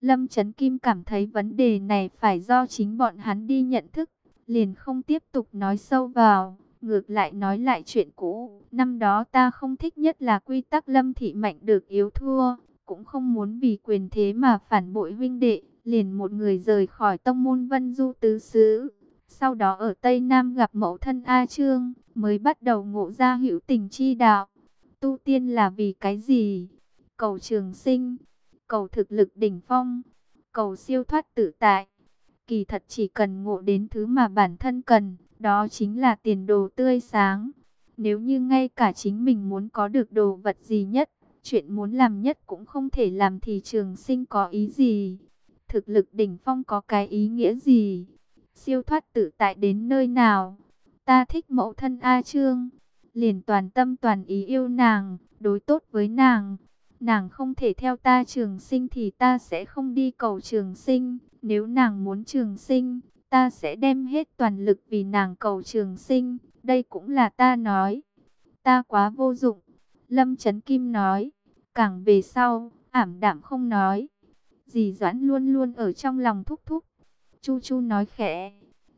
Lâm Trấn Kim cảm thấy vấn đề này phải do chính bọn hắn đi nhận thức, liền không tiếp tục nói sâu vào, ngược lại nói lại chuyện cũ. Năm đó ta không thích nhất là quy tắc Lâm Thị Mạnh được yếu thua, cũng không muốn vì quyền thế mà phản bội huynh đệ, liền một người rời khỏi tông môn Vân Du Tứ Xứ. Sau đó ở Tây Nam gặp mẫu thân A Trương, mới bắt đầu ngộ ra hữu tình chi đạo. Tu tiên là vì cái gì? Cầu trường sinh, cầu thực lực đỉnh phong, cầu siêu thoát tự tại. Kỳ thật chỉ cần ngộ đến thứ mà bản thân cần, đó chính là tiền đồ tươi sáng. Nếu như ngay cả chính mình muốn có được đồ vật gì nhất, chuyện muốn làm nhất cũng không thể làm thì trường sinh có ý gì. Thực lực đỉnh phong có cái ý nghĩa gì? Siêu thoát tự tại đến nơi nào? Ta thích mẫu thân A Trương, liền toàn tâm toàn ý yêu nàng, đối tốt với nàng. Nàng không thể theo ta trường sinh thì ta sẽ không đi cầu trường sinh. Nếu nàng muốn trường sinh, ta sẽ đem hết toàn lực vì nàng cầu trường sinh. Đây cũng là ta nói. Ta quá vô dụng. Lâm Trấn Kim nói. Càng về sau, ảm đạm không nói. Dì Doãn luôn luôn ở trong lòng thúc thúc. Chu Chu nói khẽ.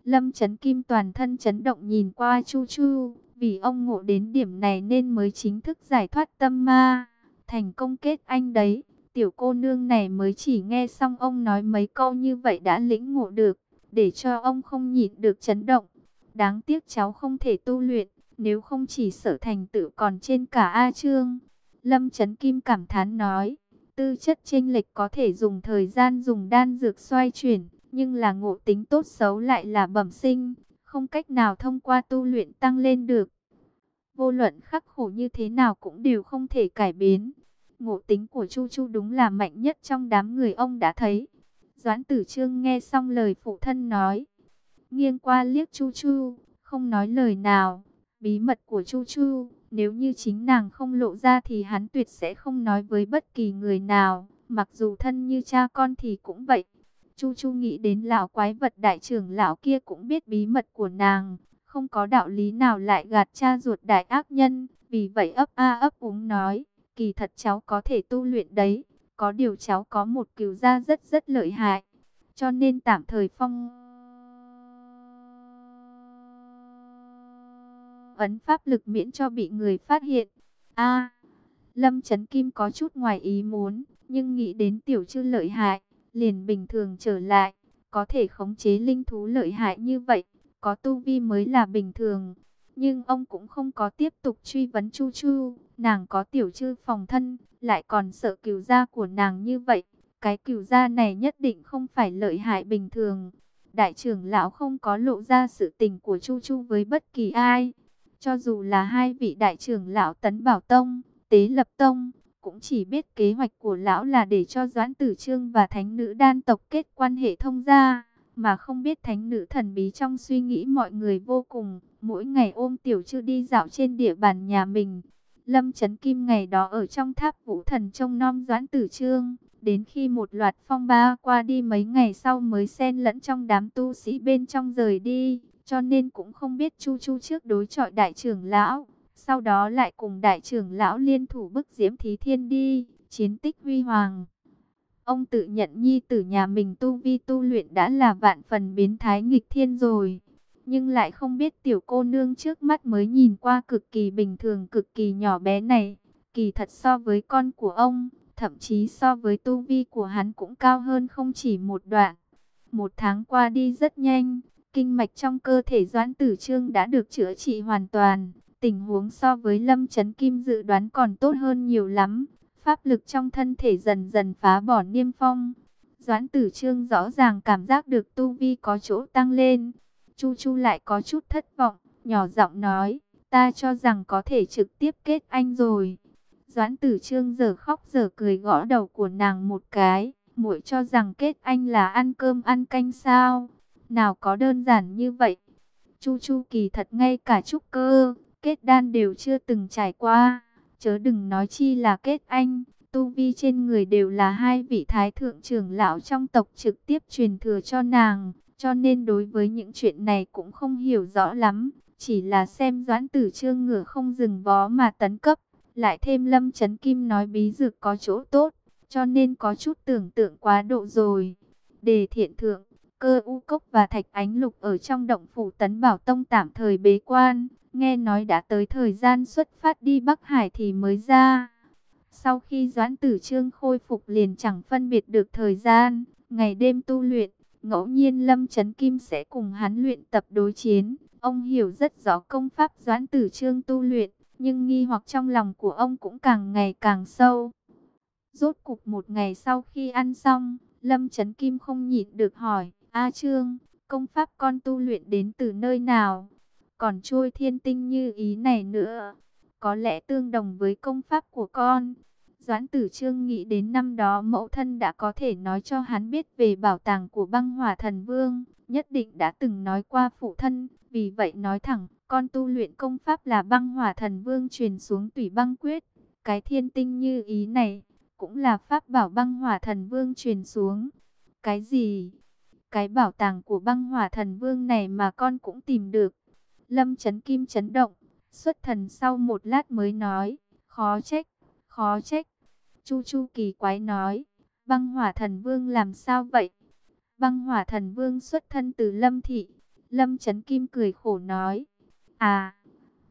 Lâm Trấn Kim toàn thân chấn động nhìn qua Chu Chu. Vì ông ngộ đến điểm này nên mới chính thức giải thoát tâm ma. Thành công kết anh đấy. Tiểu cô nương này mới chỉ nghe xong ông nói mấy câu như vậy đã lĩnh ngộ được. Để cho ông không nhịn được chấn động. Đáng tiếc cháu không thể tu luyện. Nếu không chỉ sở thành tựu còn trên cả A Trương. Lâm Trấn Kim cảm thán nói. Tư chất chênh lệch có thể dùng thời gian dùng đan dược xoay chuyển. Nhưng là ngộ tính tốt xấu lại là bẩm sinh. Không cách nào thông qua tu luyện tăng lên được. Vô luận khắc khổ như thế nào cũng đều không thể cải biến. Ngộ tính của Chu Chu đúng là mạnh nhất trong đám người ông đã thấy. Doãn tử trương nghe xong lời phụ thân nói. Nghiêng qua liếc Chu Chu, không nói lời nào. Bí mật của Chu Chu, nếu như chính nàng không lộ ra thì hắn tuyệt sẽ không nói với bất kỳ người nào. Mặc dù thân như cha con thì cũng vậy. Chu Chu nghĩ đến lão quái vật đại trưởng lão kia cũng biết bí mật của nàng. Không có đạo lý nào lại gạt cha ruột đại ác nhân. Vì vậy ấp a ấp úng nói, kỳ thật cháu có thể tu luyện đấy. Có điều cháu có một cửu gia rất rất lợi hại. Cho nên tạm thời phong... Ấn pháp lực miễn cho bị người phát hiện. a Lâm Trấn Kim có chút ngoài ý muốn, nhưng nghĩ đến tiểu chư lợi hại, liền bình thường trở lại. Có thể khống chế linh thú lợi hại như vậy, có tu vi mới là bình thường. Nhưng ông cũng không có tiếp tục truy vấn Chu Chu, nàng có tiểu chư phòng thân, lại còn sợ cửu gia của nàng như vậy. Cái cửu gia này nhất định không phải lợi hại bình thường. Đại trưởng lão không có lộ ra sự tình của Chu Chu với bất kỳ ai. Cho dù là hai vị đại trưởng lão Tấn Bảo Tông, Tế Lập Tông, cũng chỉ biết kế hoạch của lão là để cho Doãn Tử Trương và Thánh Nữ Đan tộc kết quan hệ thông gia mà không biết thánh nữ thần bí trong suy nghĩ mọi người vô cùng, mỗi ngày ôm tiểu chư đi dạo trên địa bàn nhà mình. Lâm Trấn Kim ngày đó ở trong tháp vũ thần trông nom doãn tử trương, đến khi một loạt phong ba qua đi mấy ngày sau mới xen lẫn trong đám tu sĩ bên trong rời đi, cho nên cũng không biết Chu Chu trước đối chọi đại trưởng lão, sau đó lại cùng đại trưởng lão liên thủ bức diễm thí thiên đi, chiến tích huy hoàng. Ông tự nhận nhi tử nhà mình tu vi tu luyện đã là vạn phần biến thái nghịch thiên rồi. Nhưng lại không biết tiểu cô nương trước mắt mới nhìn qua cực kỳ bình thường cực kỳ nhỏ bé này. Kỳ thật so với con của ông, thậm chí so với tu vi của hắn cũng cao hơn không chỉ một đoạn. Một tháng qua đi rất nhanh, kinh mạch trong cơ thể Doãn Tử Trương đã được chữa trị hoàn toàn. Tình huống so với Lâm chấn Kim dự đoán còn tốt hơn nhiều lắm. Pháp lực trong thân thể dần dần phá bỏ niêm phong. Doãn tử trương rõ ràng cảm giác được tu vi có chỗ tăng lên. Chu Chu lại có chút thất vọng, nhỏ giọng nói, ta cho rằng có thể trực tiếp kết anh rồi. Doãn tử trương giờ khóc giờ cười gõ đầu của nàng một cái, muội cho rằng kết anh là ăn cơm ăn canh sao, nào có đơn giản như vậy. Chu Chu kỳ thật ngay cả trúc cơ, kết đan đều chưa từng trải qua chớ đừng nói chi là kết anh, tu vi trên người đều là hai vị thái thượng trưởng lão trong tộc trực tiếp truyền thừa cho nàng, cho nên đối với những chuyện này cũng không hiểu rõ lắm, chỉ là xem doãn tử trương ngựa không dừng vó mà tấn cấp, lại thêm lâm chấn kim nói bí dược có chỗ tốt, cho nên có chút tưởng tượng quá độ rồi. Đề thiện thượng, cơ u cốc và thạch ánh lục ở trong động phủ tấn bảo tông tạm thời bế quan, nghe nói đã tới thời gian xuất phát đi Bắc Hải thì mới ra. Sau khi Doãn Tử Trương khôi phục liền chẳng phân biệt được thời gian, ngày đêm tu luyện, ngẫu nhiên Lâm Chấn Kim sẽ cùng hắn luyện tập đối chiến. Ông hiểu rất rõ công pháp Doãn Tử Trương tu luyện, nhưng nghi hoặc trong lòng của ông cũng càng ngày càng sâu. Rốt cục một ngày sau khi ăn xong, Lâm Chấn Kim không nhịn được hỏi, A Trương, công pháp con tu luyện đến từ nơi nào? Còn trôi thiên tinh như ý này nữa, có lẽ tương đồng với công pháp của con. Doãn tử trương nghĩ đến năm đó mẫu thân đã có thể nói cho hắn biết về bảo tàng của băng hỏa thần vương, nhất định đã từng nói qua phụ thân, vì vậy nói thẳng, con tu luyện công pháp là băng hỏa thần vương truyền xuống tùy băng quyết. Cái thiên tinh như ý này, cũng là pháp bảo băng hỏa thần vương truyền xuống. Cái gì? Cái bảo tàng của băng hỏa thần vương này mà con cũng tìm được. Lâm chấn kim chấn động, xuất thần sau một lát mới nói, khó trách, khó trách. Chu Chu kỳ quái nói, băng hỏa thần vương làm sao vậy? Băng hỏa thần vương xuất thân từ Lâm Thị. Lâm Trấn Kim cười khổ nói, à,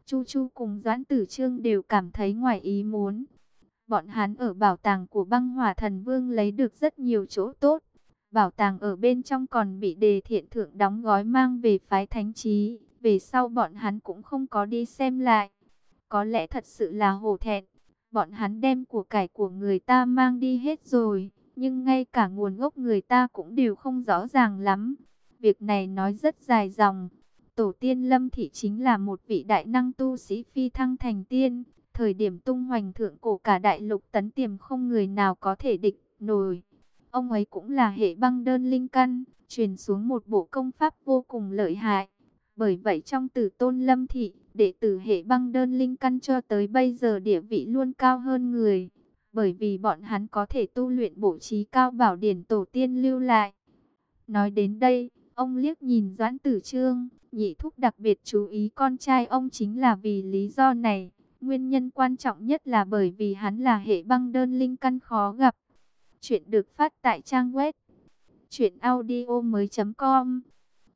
Chu Chu cùng Doãn Tử Trương đều cảm thấy ngoài ý muốn. Bọn hắn ở bảo tàng của băng hỏa thần vương lấy được rất nhiều chỗ tốt. Bảo tàng ở bên trong còn bị đề thiện thượng đóng gói mang về phái thánh trí. Về sau bọn hắn cũng không có đi xem lại. Có lẽ thật sự là hổ thẹn. Bọn hắn đem của cải của người ta mang đi hết rồi. Nhưng ngay cả nguồn gốc người ta cũng đều không rõ ràng lắm. Việc này nói rất dài dòng. Tổ tiên Lâm Thị chính là một vị đại năng tu sĩ phi thăng thành tiên. Thời điểm tung hoành thượng cổ cả đại lục tấn tiềm không người nào có thể địch nổi. Ông ấy cũng là hệ băng đơn linh căn, truyền xuống một bộ công pháp vô cùng lợi hại. Bởi vậy trong tử tôn lâm thị, đệ tử hệ băng đơn linh căn cho tới bây giờ địa vị luôn cao hơn người. Bởi vì bọn hắn có thể tu luyện bổ trí cao bảo điển tổ tiên lưu lại. Nói đến đây, ông liếc nhìn Doãn Tử Trương, nhị thúc đặc biệt chú ý con trai ông chính là vì lý do này. Nguyên nhân quan trọng nhất là bởi vì hắn là hệ băng đơn linh căn khó gặp. Chuyện được phát tại trang web truyệnaudiomoi.com.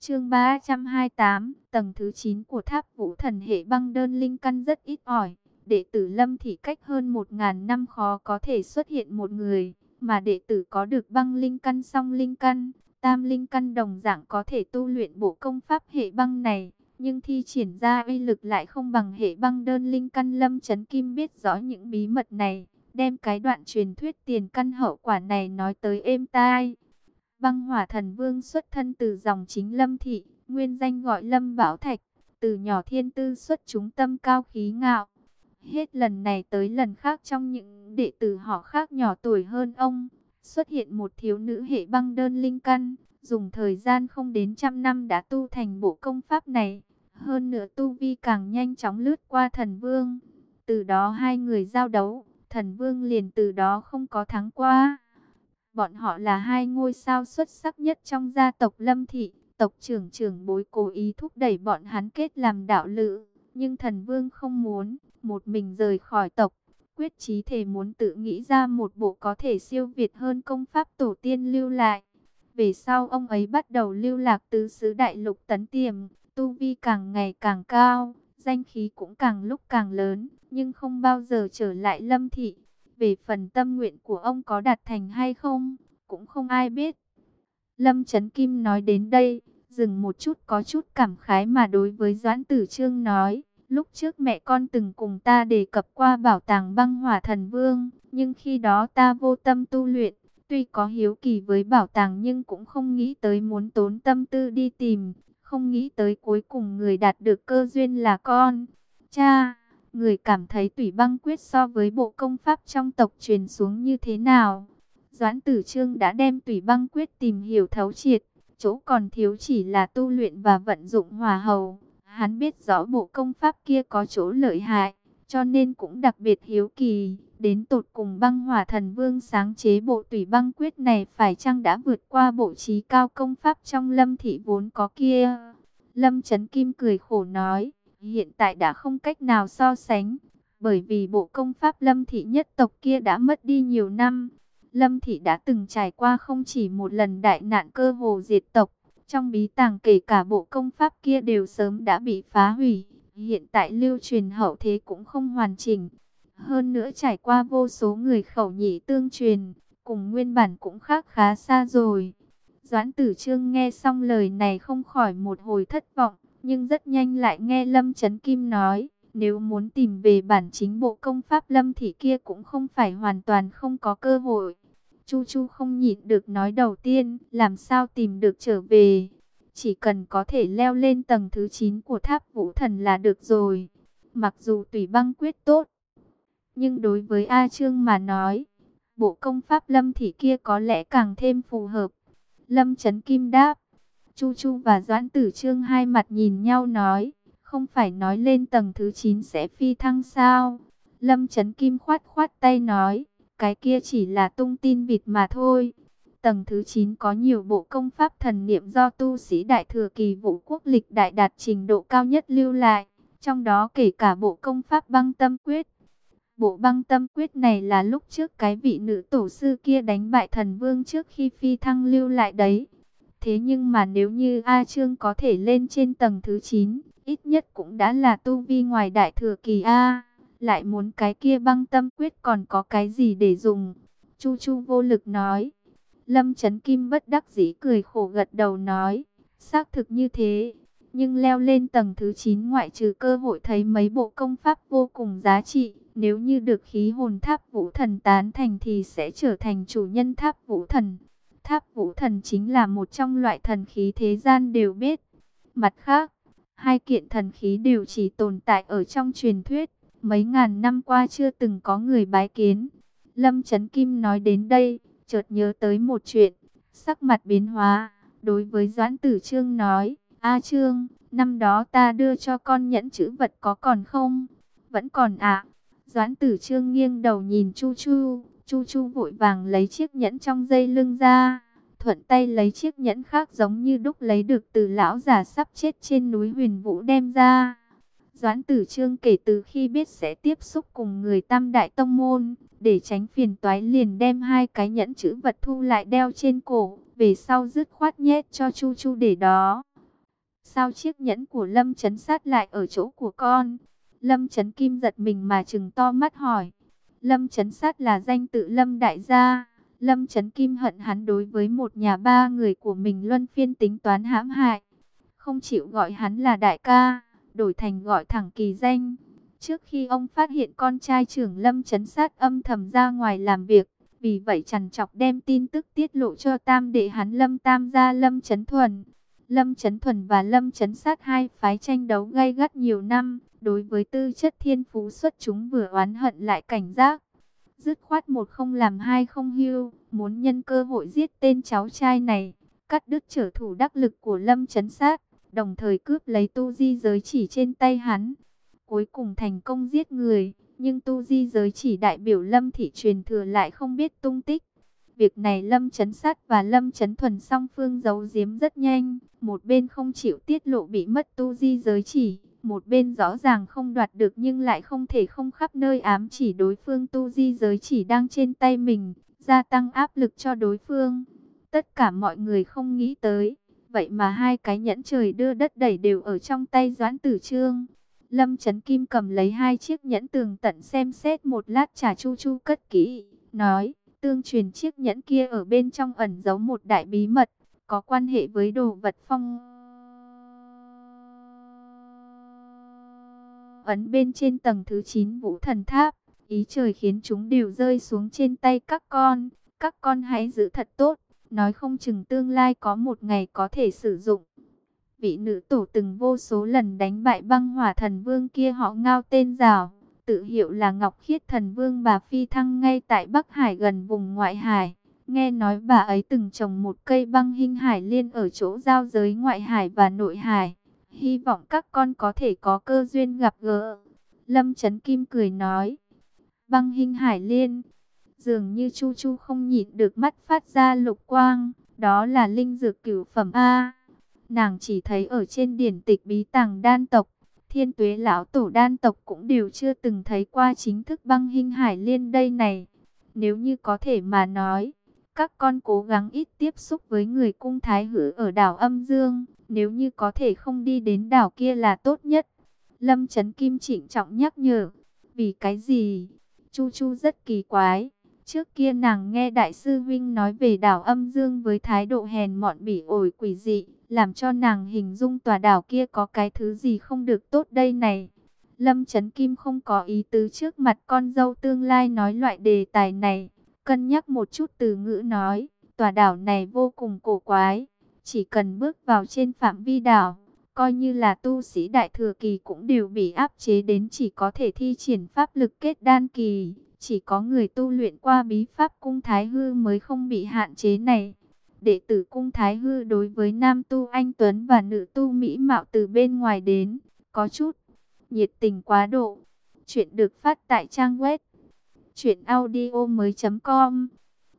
Chương 328, tầng thứ 9 của Tháp Vũ Thần hệ băng đơn linh căn rất ít ỏi. Đệ tử Lâm Thị cách hơn 1000 năm khó có thể xuất hiện một người, mà đệ tử có được băng linh căn song linh căn, tam linh căn đồng dạng có thể tu luyện bộ công pháp hệ băng này nhưng thi triển ra uy lực lại không bằng hệ băng đơn linh căn lâm chấn kim biết rõ những bí mật này, đem cái đoạn truyền thuyết tiền căn hậu quả này nói tới êm tai. Băng hỏa thần vương xuất thân từ dòng chính lâm thị, nguyên danh gọi lâm bảo thạch, từ nhỏ thiên tư xuất chúng tâm cao khí ngạo. Hết lần này tới lần khác trong những đệ tử họ khác nhỏ tuổi hơn ông, xuất hiện một thiếu nữ hệ băng đơn linh căn, dùng thời gian không đến trăm năm đã tu thành bộ công pháp này. Hơn nữa tu vi càng nhanh chóng lướt qua thần vương. Từ đó hai người giao đấu, thần vương liền từ đó không có thắng qua. Bọn họ là hai ngôi sao xuất sắc nhất trong gia tộc Lâm Thị. Tộc trưởng trưởng bối cố ý thúc đẩy bọn hắn kết làm đạo lữ. Nhưng thần vương không muốn, một mình rời khỏi tộc. Quyết chí thể muốn tự nghĩ ra một bộ có thể siêu việt hơn công pháp tổ tiên lưu lại. Về sau ông ấy bắt đầu lưu lạc tứ xứ đại lục tấn tiềm, tu vi càng ngày càng cao, danh khí cũng càng lúc càng lớn, nhưng không bao giờ trở lại lâm thị. Về phần tâm nguyện của ông có đạt thành hay không, cũng không ai biết. Lâm Trấn Kim nói đến đây, dừng một chút có chút cảm khái mà đối với Doãn Tử Trương nói. Lúc trước mẹ con từng cùng ta đề cập qua bảo tàng băng hỏa thần vương, nhưng khi đó ta vô tâm tu luyện, tuy có hiếu kỳ với bảo tàng nhưng cũng không nghĩ tới muốn tốn tâm tư đi tìm, không nghĩ tới cuối cùng người đạt được cơ duyên là con. Cha, người cảm thấy tủy băng quyết so với bộ công pháp trong tộc truyền xuống như thế nào? Doãn tử trương đã đem tủy băng quyết tìm hiểu thấu triệt, chỗ còn thiếu chỉ là tu luyện và vận dụng hòa hầu. Hắn biết rõ bộ công pháp kia có chỗ lợi hại, cho nên cũng đặc biệt hiếu kỳ. Đến tột cùng băng hỏa thần vương sáng chế bộ tùy băng quyết này phải chăng đã vượt qua bộ trí cao công pháp trong lâm thị vốn có kia. Lâm Trấn Kim cười khổ nói, hiện tại đã không cách nào so sánh, bởi vì bộ công pháp lâm thị nhất tộc kia đã mất đi nhiều năm. Lâm Thị đã từng trải qua không chỉ một lần đại nạn cơ hồ diệt tộc. Trong bí tàng kể cả bộ công pháp kia đều sớm đã bị phá hủy. Hiện tại lưu truyền hậu thế cũng không hoàn chỉnh. Hơn nữa trải qua vô số người khẩu nhị tương truyền, cùng nguyên bản cũng khác khá xa rồi. Doãn tử trương nghe xong lời này không khỏi một hồi thất vọng, nhưng rất nhanh lại nghe Lâm Trấn Kim nói, nếu muốn tìm về bản chính bộ công pháp Lâm Thị kia cũng không phải hoàn toàn không có cơ hội. Chu Chu không nhịn được nói đầu tiên, làm sao tìm được trở về. Chỉ cần có thể leo lên tầng thứ 9 của tháp vũ thần là được rồi. Mặc dù tùy băng quyết tốt, nhưng đối với A Trương mà nói, bộ công pháp lâm thị kia có lẽ càng thêm phù hợp. Lâm Trấn Kim đáp, Chu Chu và Doãn Tử Trương hai mặt nhìn nhau nói, không phải nói lên tầng thứ 9 sẽ phi thăng sao. Lâm Trấn Kim khoát khoát tay nói, cái kia chỉ là tung tin vịt mà thôi. Tầng thứ 9 có nhiều bộ công pháp thần niệm do tu sĩ đại thừa kỳ vũ quốc lịch đại đạt trình độ cao nhất lưu lại, trong đó kể cả bộ công pháp băng tâm quyết. Bộ băng tâm quyết này là lúc trước cái vị nữ tổ sư kia đánh bại thần vương trước khi phi thăng lưu lại đấy. Thế nhưng mà nếu như A Trương có thể lên trên tầng thứ 9, ít nhất cũng đã là tu vi ngoài đại thừa kỳ A. Lại muốn cái kia băng tâm quyết còn có cái gì để dùng. Chu Chu vô lực nói. Lâm Trấn Kim bất đắc dĩ cười khổ gật đầu nói. Xác thực như thế. Nhưng leo lên tầng thứ 9 ngoại trừ cơ hội thấy mấy bộ công pháp vô cùng giá trị. Nếu như được khí hồn tháp vũ thần tán thành thì sẽ trở thành chủ nhân tháp vũ thần. Tháp vũ thần chính là một trong loại thần khí thế gian đều biết. Mặt khác, hai kiện thần khí đều chỉ tồn tại ở trong truyền thuyết. Mấy ngàn năm qua chưa từng có người bái kiến. Lâm Trấn Kim nói đến đây, chợt nhớ tới một chuyện. Sắc mặt biến hóa, đối với Doãn Tử Trương nói, A Trương, năm đó ta đưa cho con nhẫn chữ vật có còn không? Vẫn còn ạ. Doãn tử trương nghiêng đầu nhìn Chu Chu, Chu Chu vội vàng lấy chiếc nhẫn trong dây lưng ra, thuận tay lấy chiếc nhẫn khác giống như đúc lấy được từ lão già sắp chết trên núi huyền vũ đem ra. Doãn tử trương kể từ khi biết sẽ tiếp xúc cùng người tam đại tông môn, để tránh phiền toái liền đem hai cái nhẫn chữ vật thu lại đeo trên cổ, về sau dứt khoát nhét cho Chu Chu để đó. Sao chiếc nhẫn của Lâm chấn sát lại ở chỗ của con? Lâm Trấn Kim giật mình mà chừng to mắt hỏi. Lâm Trấn Sát là danh tự Lâm Đại gia. Lâm Trấn Kim hận hắn đối với một nhà ba người của mình luân phiên tính toán hãm hại. Không chịu gọi hắn là đại ca, đổi thành gọi thẳng kỳ danh. Trước khi ông phát hiện con trai trưởng Lâm Trấn Sát âm thầm ra ngoài làm việc, vì vậy chằn chọc đem tin tức tiết lộ cho tam đệ hắn Lâm Tam gia Lâm Trấn Thuần. Lâm Trấn Thuần và Lâm Trấn Sát hai phái tranh đấu gay gắt nhiều năm, đối với tư chất thiên phú xuất chúng vừa oán hận lại cảnh giác. Dứt khoát một không làm hai không hưu, muốn nhân cơ hội giết tên cháu trai này, cắt đứt trở thủ đắc lực của Lâm Chấn Sát, đồng thời cướp lấy tu di giới chỉ trên tay hắn. Cuối cùng thành công giết người, nhưng tu di giới chỉ đại biểu Lâm Thị truyền thừa lại không biết tung tích. Việc này Lâm Chấn Sát và Lâm Chấn Thuần song phương giấu giếm rất nhanh. Một bên không chịu tiết lộ bị mất tu di giới chỉ. Một bên rõ ràng không đoạt được nhưng lại không thể không khắp nơi ám chỉ đối phương tu di giới chỉ đang trên tay mình. Gia tăng áp lực cho đối phương. Tất cả mọi người không nghĩ tới. Vậy mà hai cái nhẫn trời đưa đất đẩy đều ở trong tay Doãn Tử Trương. Lâm Trấn Kim cầm lấy hai chiếc nhẫn tường tận xem xét một lát trả chu chu cất kỹ. Nói Tương truyền chiếc nhẫn kia ở bên trong ẩn giấu một đại bí mật, có quan hệ với đồ vật phong. Ấn bên trên tầng thứ 9 vũ thần tháp, ý trời khiến chúng đều rơi xuống trên tay các con. Các con hãy giữ thật tốt, nói không chừng tương lai có một ngày có thể sử dụng. Vị nữ tổ từng vô số lần đánh bại băng hỏa thần vương kia họ ngao tên rào tự hiệu là Ngọc Khiết Thần Vương bà Phi Thăng ngay tại Bắc Hải gần vùng ngoại hải. Nghe nói bà ấy từng trồng một cây băng hình hải liên ở chỗ giao giới ngoại hải và nội hải. Hy vọng các con có thể có cơ duyên gặp gỡ. Lâm Trấn Kim cười nói. Băng hình hải liên. Dường như Chu Chu không nhịn được mắt phát ra lục quang. Đó là linh dược cửu phẩm A. Nàng chỉ thấy ở trên điển tịch bí tàng đan tộc thiên tuế lão tổ đan tộc cũng đều chưa từng thấy qua chính thức băng hình hải liên đây này. Nếu như có thể mà nói, các con cố gắng ít tiếp xúc với người cung thái hử ở đảo âm dương. Nếu như có thể không đi đến đảo kia là tốt nhất. Lâm Trấn Kim trịnh trọng nhắc nhở. Vì cái gì? Chu Chu rất kỳ quái. Trước kia nàng nghe Đại sư Vinh nói về đảo âm dương với thái độ hèn mọn bỉ ổi quỷ dị. Làm cho nàng hình dung tòa đảo kia có cái thứ gì không được tốt đây này. Lâm Trấn Kim không có ý tứ trước mặt con dâu tương lai nói loại đề tài này. Cân nhắc một chút từ ngữ nói, tòa đảo này vô cùng cổ quái. Chỉ cần bước vào trên phạm vi đảo, coi như là tu sĩ đại thừa kỳ cũng đều bị áp chế đến chỉ có thể thi triển pháp lực kết đan kỳ. Chỉ có người tu luyện qua bí pháp cung thái hư mới không bị hạn chế này. Đệ tử cung thái hư đối với nam tu anh Tuấn và nữ tu Mỹ Mạo từ bên ngoài đến, có chút nhiệt tình quá độ. Chuyện được phát tại trang web truyệnaudiomoi.com.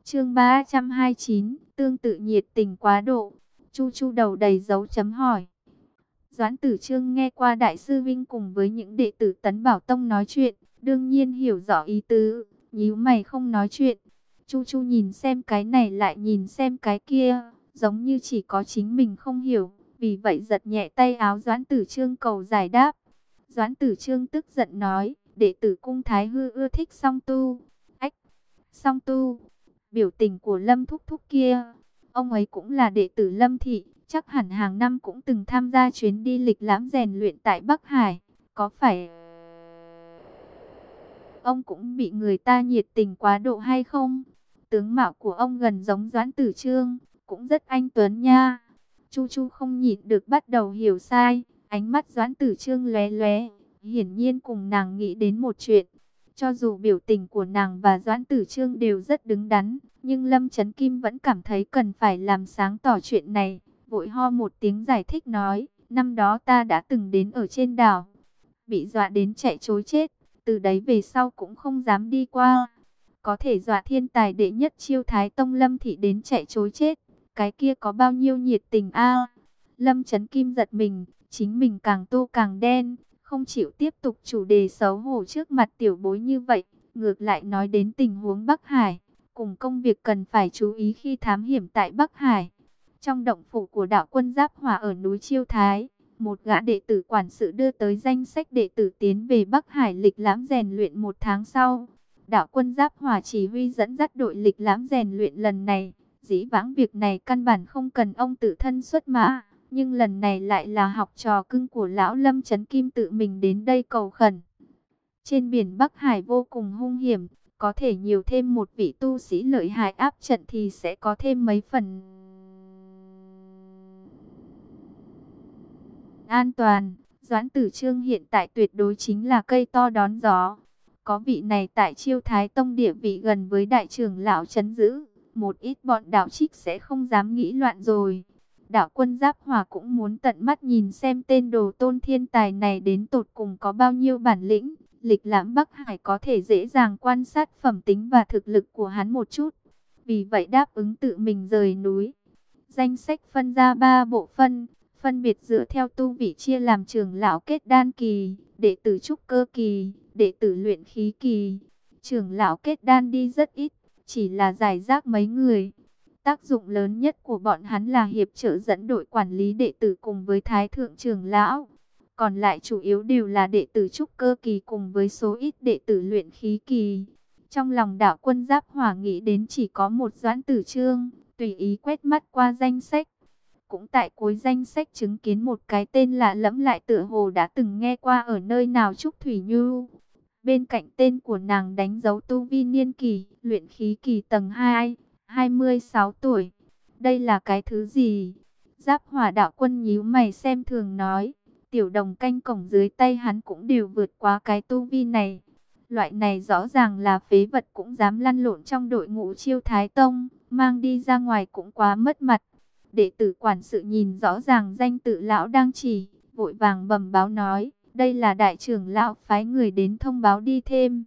Chương 329, tương tự nhiệt tình quá độ. Chu Chu đầu đầy dấu chấm hỏi. Doãn Tử Trương nghe qua đại sư Vinh cùng với những đệ tử Tấn Bảo Tông nói chuyện, đương nhiên hiểu rõ ý tứ, nhíu mày không nói chuyện. Chu Chu nhìn xem cái này lại nhìn xem cái kia, giống như chỉ có chính mình không hiểu, vì vậy giật nhẹ tay áo Doãn Tử Trương cầu giải đáp. Doãn Tử Trương tức giận nói, đệ tử cung Thái Hư ưa thích song tu. Ách, song tu, biểu tình của Lâm Thúc Thúc kia, ông ấy cũng là đệ tử Lâm Thị, chắc hẳn hàng năm cũng từng tham gia chuyến đi lịch lãm rèn luyện tại Bắc Hải, có phải... Ông cũng bị người ta nhiệt tình quá độ hay không? Tướng mạo của ông gần giống Doãn Tử Trương, cũng rất anh tuấn nha. Chu Chu không nhịn được bắt đầu hiểu sai, ánh mắt Doãn Tử Trương lóe lóe, hiển nhiên cùng nàng nghĩ đến một chuyện. Cho dù biểu tình của nàng và Doãn Tử Trương đều rất đứng đắn, nhưng Lâm Trấn Kim vẫn cảm thấy cần phải làm sáng tỏ chuyện này. Vội ho một tiếng giải thích nói, năm đó ta đã từng đến ở trên đảo, bị dọa đến chạy chối chết, từ đấy về sau cũng không dám đi qua. Có thể dọa thiên tài đệ nhất chiêu thái tông Lâm Thị đến chạy chối chết, cái kia có bao nhiêu nhiệt tình a Lâm Trấn Kim giật mình, chính mình càng tô càng đen, không chịu tiếp tục chủ đề xấu hổ trước mặt tiểu bối như vậy, ngược lại nói đến tình huống Bắc Hải, cùng công việc cần phải chú ý khi thám hiểm tại Bắc Hải. Trong động phủ của đạo quân Giáp Hòa ở núi Chiêu Thái, một gã đệ tử quản sự đưa tới danh sách đệ tử tiến về Bắc Hải lịch lãm rèn luyện một tháng sau. Đạo quân Giáp Hòa chỉ huy dẫn dắt đội lịch lãm rèn luyện lần này. Dĩ vãng việc này căn bản không cần ông tự thân xuất mã, nhưng lần này lại là học trò cưng của lão Lâm Trấn Kim tự mình đến đây cầu khẩn. Trên biển Bắc Hải vô cùng hung hiểm, có thể nhiều thêm một vị tu sĩ lợi hại áp trận thì sẽ có thêm mấy phần an toàn. Doãn Tử Trương hiện tại tuyệt đối chính là cây to đón gió. Có vị này tại chiêu thái tông địa vị gần với đại trưởng lão chấn giữ. Một ít bọn đạo trích sẽ không dám nghĩ loạn rồi. Đạo quân Giáp Hòa cũng muốn tận mắt nhìn xem tên đồ tôn thiên tài này đến tột cùng có bao nhiêu bản lĩnh. Lịch lãm Bắc Hải có thể dễ dàng quan sát phẩm tính và thực lực của hắn một chút. Vì vậy đáp ứng tự mình rời núi. Danh sách phân ra ba bộ phân, phân biệt dựa theo tu vị chia làm trường lão kết đan kỳ, đệ tử trúc cơ kỳ, đệ tử luyện khí kỳ. Trường lão kết đan đi rất ít, chỉ là giải rác mấy người. Tác dụng lớn nhất của bọn hắn là hiệp trợ dẫn đội quản lý đệ tử cùng với thái thượng trường lão. Còn lại chủ yếu đều là đệ tử trúc cơ kỳ cùng với số ít đệ tử luyện khí kỳ. Trong lòng đạo quân giáp hỏa nghĩ đến chỉ có một doãn tử trương, tùy ý quét mắt qua danh sách. Cũng tại cuối danh sách chứng kiến một cái tên lạ lẫm lại tựa hồ đã từng nghe qua ở nơi nào Trúc Thủy Như. Bên cạnh tên của nàng đánh dấu tu vi niên kỳ, luyện khí kỳ tầng 2, 26 tuổi. Đây là cái thứ gì? Giáp hỏa đạo quân nhíu mày xem thường nói. Tiểu đồng canh cổng dưới tay hắn cũng đều vượt qua cái tu vi này. Loại này rõ ràng là phế vật cũng dám lăn lộn trong đội ngũ chiêu thái tông, mang đi ra ngoài cũng quá mất mặt. Đệ tử quản sự nhìn rõ ràng danh tự lão đang chỉ, vội vàng bẩm báo nói, đây là đại trưởng lão phái người đến thông báo đi thêm.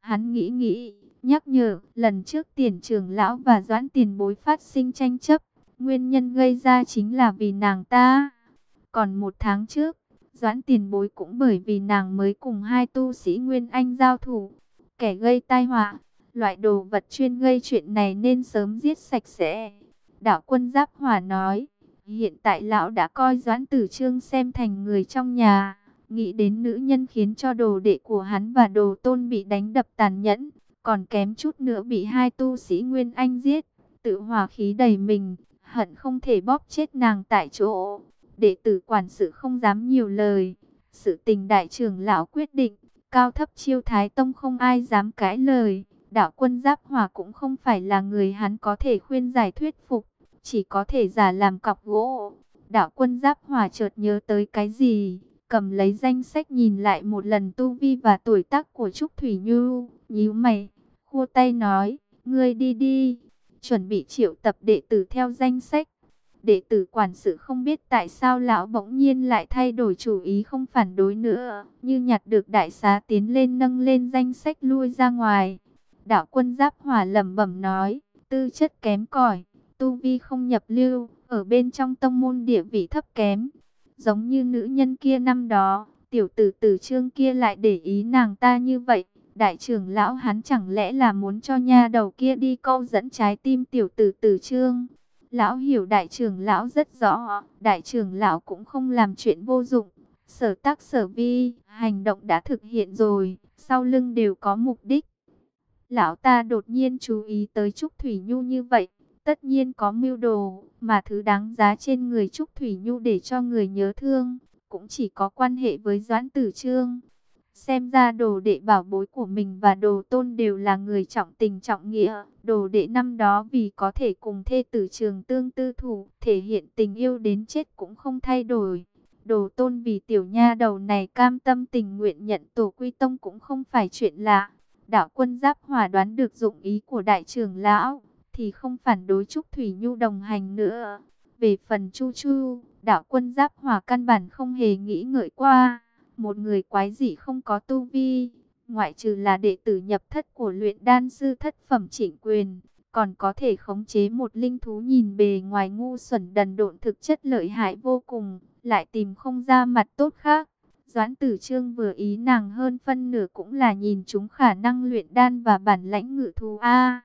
Hắn nghĩ nghĩ, nhắc nhở, lần trước tiền trưởng lão và doãn tiền bối phát sinh tranh chấp, nguyên nhân gây ra chính là vì nàng ta. Còn một tháng trước, doãn tiền bối cũng bởi vì nàng mới cùng hai tu sĩ Nguyên Anh giao thủ, kẻ gây tai họa Loại đồ vật chuyên gây chuyện này nên sớm giết sạch sẽ. Đạo quân Giáp hòa nói, hiện tại lão đã coi Doãn Tử Trương xem thành người trong nhà. Nghĩ đến nữ nhân khiến cho đồ đệ của hắn và đồ tôn bị đánh đập tàn nhẫn. Còn kém chút nữa bị hai tu sĩ Nguyên Anh giết. Tự hòa khí đầy mình, hận không thể bóp chết nàng tại chỗ. Đệ tử quản sự không dám nhiều lời. Sự tình đại trưởng lão quyết định, cao thấp chiêu thái tông không ai dám cãi lời. Đạo quân giáp hòa cũng không phải là người hắn có thể khuyên giải thuyết phục, chỉ có thể giả làm cọc gỗ. Đạo quân giáp hòa chợt nhớ tới cái gì, cầm lấy danh sách nhìn lại một lần tu vi và tuổi tác của Trúc Thủy Nhu, nhíu mày, khua tay nói, ngươi đi đi, chuẩn bị triệu tập đệ tử theo danh sách. Đệ tử quản sự không biết tại sao lão bỗng nhiên lại thay đổi chủ ý không phản đối nữa, như nhặt được đại xá tiến lên nâng lên danh sách lui ra ngoài. Đạo quân giáp hỏa lẩm bẩm nói, tư chất kém cỏi, tu vi không nhập lưu, ở bên trong tông môn địa vị thấp kém. Giống như nữ nhân kia năm đó, tiểu tử tử trương kia lại để ý nàng ta như vậy. Đại trưởng lão hắn chẳng lẽ là muốn cho nha đầu kia đi câu dẫn trái tim tiểu tử tử trương. Lão hiểu đại trưởng lão rất rõ, đại trưởng lão cũng không làm chuyện vô dụng. Sở tác sở vi, hành động đã thực hiện rồi, sau lưng đều có mục đích. Lão ta đột nhiên chú ý tới Trúc Thủy Nhu như vậy, tất nhiên có mưu đồ, mà thứ đáng giá trên người Trúc Thủy Nhu để cho người nhớ thương, cũng chỉ có quan hệ với Doãn Tử Trương. Xem ra đồ đệ bảo bối của mình và đồ tôn đều là người trọng tình trọng nghĩa. Đồ đệ năm đó vì có thể cùng thê tử trường tương tư thủ, thể hiện tình yêu đến chết cũng không thay đổi. Đồ tôn vì tiểu nha đầu này cam tâm tình nguyện nhận tổ quy tông cũng không phải chuyện lạ. Đạo quân giáp hòa đoán được dụng ý của đại trưởng lão, thì không phản đối Trúc Thủy Nhu đồng hành nữa. Về phần Chu Chu, đạo quân giáp hòa căn bản không hề nghĩ ngợi qua. Một người quái dị không có tu vi, ngoại trừ là đệ tử nhập thất của luyện đan sư thất phẩm chỉnh quyền, còn có thể khống chế một linh thú nhìn bề ngoài ngu xuẩn đần độn thực chất lợi hại vô cùng, lại tìm không ra mặt tốt khác. Doãn tử trương vừa ý nàng hơn phân nửa cũng là nhìn chúng khả năng luyện đan và bản lãnh ngự thú A.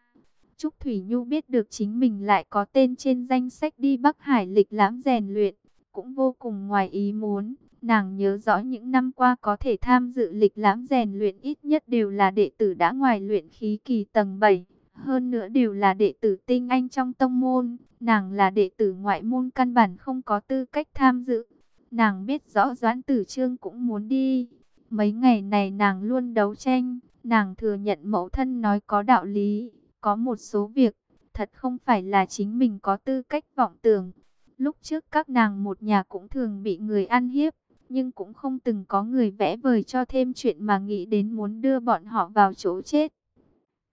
Trúc Thủy Nhu biết được chính mình lại có tên trên danh sách đi Bắc Hải lịch lãm rèn luyện, cũng vô cùng ngoài ý muốn. Nàng nhớ rõ những năm qua có thể tham dự lịch lãm rèn luyện ít nhất đều là đệ tử đã ngoài luyện khí kỳ tầng 7. Hơn nữa đều là đệ tử tinh anh trong tông môn. Nàng là đệ tử ngoại môn căn bản không có tư cách tham dự. Nàng biết rõ Doãn Tử Trương cũng muốn đi. Mấy ngày này nàng luôn đấu tranh. Nàng thừa nhận mẫu thân nói có đạo lý. Có một số việc, thật không phải là chính mình có tư cách vọng tưởng. Lúc trước các nàng một nhà cũng thường bị người ăn hiếp nhưng cũng không từng có người vẽ vời cho thêm chuyện mà nghĩ đến muốn đưa bọn họ vào chỗ chết.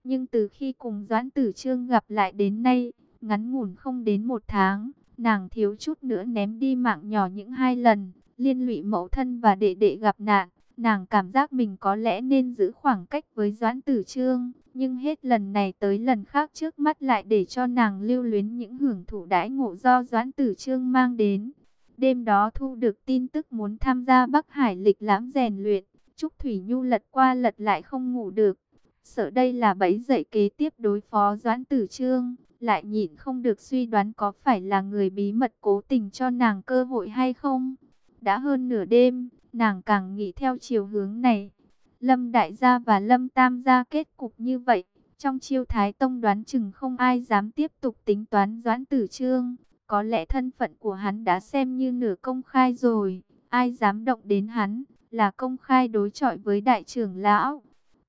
Nhưng từ khi cùng Doãn Tử Trương gặp lại đến nay, ngắn ngủn không đến một tháng, nàng thiếu chút nữa ném đi mạng nhỏ những hai lần, liên lụy mẫu thân và đệ đệ gặp nạn. Nàng cảm giác mình có lẽ nên giữ khoảng cách với Doãn Tử Trương, nhưng hết lần này tới lần khác trước mắt lại để cho nàng lưu luyến những hưởng thụ đãi ngộ do Doãn Tử Trương mang đến. Đêm đó thu được tin tức muốn tham gia Bắc Hải lịch lãm rèn luyện, Trúc Thủy Nhu lật qua lật lại không ngủ được. Sợ đây là bẫy dậy kế tiếp đối phó Doãn Tử Trương, lại nhịn không được suy đoán có phải là người bí mật cố tình cho nàng cơ hội hay không. Đã hơn nửa đêm, nàng càng nghĩ theo chiều hướng này. Lâm Đại Gia và Lâm Tam Gia kết cục như vậy, trong chiêu Thái Tông đoán chừng không ai dám tiếp tục tính toán Doãn Tử Trương. Có lẽ thân phận của hắn đã xem như nửa công khai rồi, ai dám động đến hắn, là công khai đối chọi với đại trưởng lão.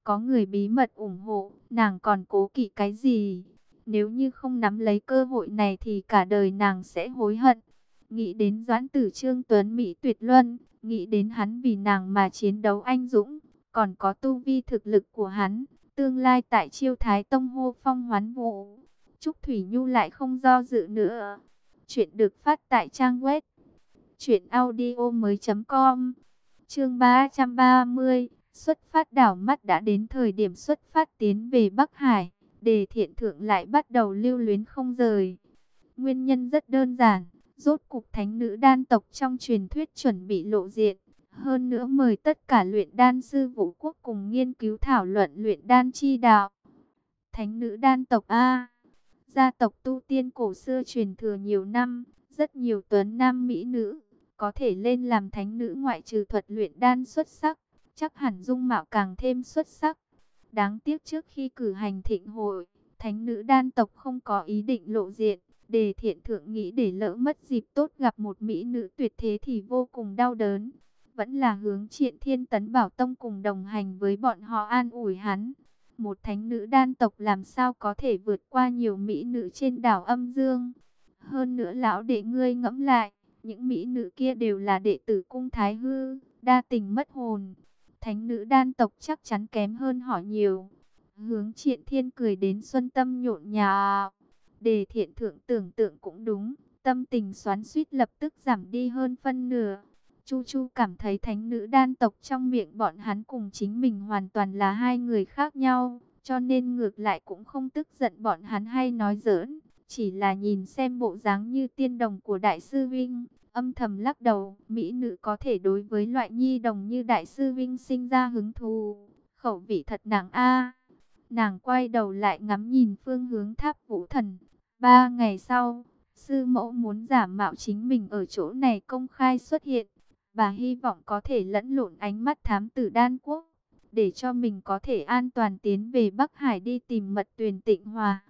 Có người bí mật ủng hộ, nàng còn cố kỵ cái gì? Nếu như không nắm lấy cơ hội này thì cả đời nàng sẽ hối hận. Nghĩ đến Doãn Tử Trương Tuấn Mỹ Tuyệt Luân, nghĩ đến hắn vì nàng mà chiến đấu anh dũng, còn có tu vi thực lực của hắn, tương lai tại chiêu Thái Tông hô phong hoán vũ. Trúc Thủy Nhu lại không do dự nữa, Chuyện được phát tại trang web truyệnaudiomoi.com. Chương 330, xuất phát đảo mắt đã đến thời điểm xuất phát tiến về Bắc Hải, Đề Thiện thượng lại bắt đầu lưu luyến không rời. Nguyên nhân rất đơn giản, rốt cục thánh nữ đan tộc trong truyền thuyết chuẩn bị lộ diện, hơn nữa mời tất cả luyện đan sư vũ quốc cùng nghiên cứu thảo luận luyện đan chi đạo. Thánh nữ đan tộc A. Gia tộc tu tiên cổ xưa truyền thừa nhiều năm, rất nhiều tuấn nam mỹ nữ, có thể lên làm thánh nữ ngoại trừ thuật luyện đan xuất sắc, chắc hẳn dung mạo càng thêm xuất sắc. Đáng tiếc trước khi cử hành thịnh hội, thánh nữ đan tộc không có ý định lộ diện, đề thiện thượng nghĩ để lỡ mất dịp tốt gặp một mỹ nữ tuyệt thế thì vô cùng đau đớn. Vẫn là hướng triện thiên tấn bảo tông cùng đồng hành với bọn họ an ủi hắn. Một thánh nữ đan tộc làm sao có thể vượt qua nhiều mỹ nữ trên đảo âm dương. Hơn nữa lão đệ ngươi ngẫm lại, những mỹ nữ kia đều là đệ tử cung thái hư, đa tình mất hồn. Thánh nữ đan tộc chắc chắn kém hơn họ nhiều. Hướng triện thiên cười đến xuân tâm nhộn nhà. Đề thiện thượng tưởng tượng cũng đúng, tâm tình xoắn suýt lập tức giảm đi hơn phân nửa. Chu Chu cảm thấy thánh nữ đan tộc trong miệng bọn hắn cùng chính mình hoàn toàn là hai người khác nhau, cho nên ngược lại cũng không tức giận bọn hắn hay nói giỡn, chỉ là nhìn xem bộ dáng như tiên đồng của đại sư Vinh, âm thầm lắc đầu, mỹ nữ có thể đối với loại nhi đồng như đại sư Vinh sinh ra hứng thú, khẩu vị thật nặng a. Nàng quay đầu lại ngắm nhìn phương hướng tháp vũ thần. Ba ngày sau, sư mẫu muốn giả mạo chính mình ở chỗ này công khai xuất hiện. Bà hy vọng có thể lẫn lộn ánh mắt thám tử đan quốc, để cho mình có thể an toàn tiến về Bắc Hải đi tìm mật tuyền tịnh hòa.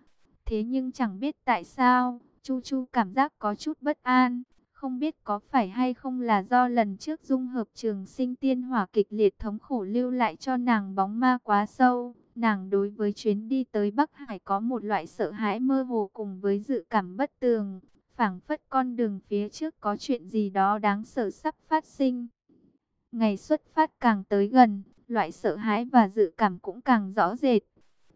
Thế nhưng chẳng biết tại sao, Chu Chu cảm giác có chút bất an. Không biết có phải hay không là do lần trước dung hợp trường sinh tiên hỏa kịch liệt thống khổ lưu lại cho nàng bóng ma quá sâu. Nàng đối với chuyến đi tới Bắc Hải có một loại sợ hãi mơ hồ cùng với dự cảm bất tường phảng phất con đường phía trước có chuyện gì đó đáng sợ sắp phát sinh. Ngày xuất phát càng tới gần, loại sợ hãi và dự cảm cũng càng rõ rệt.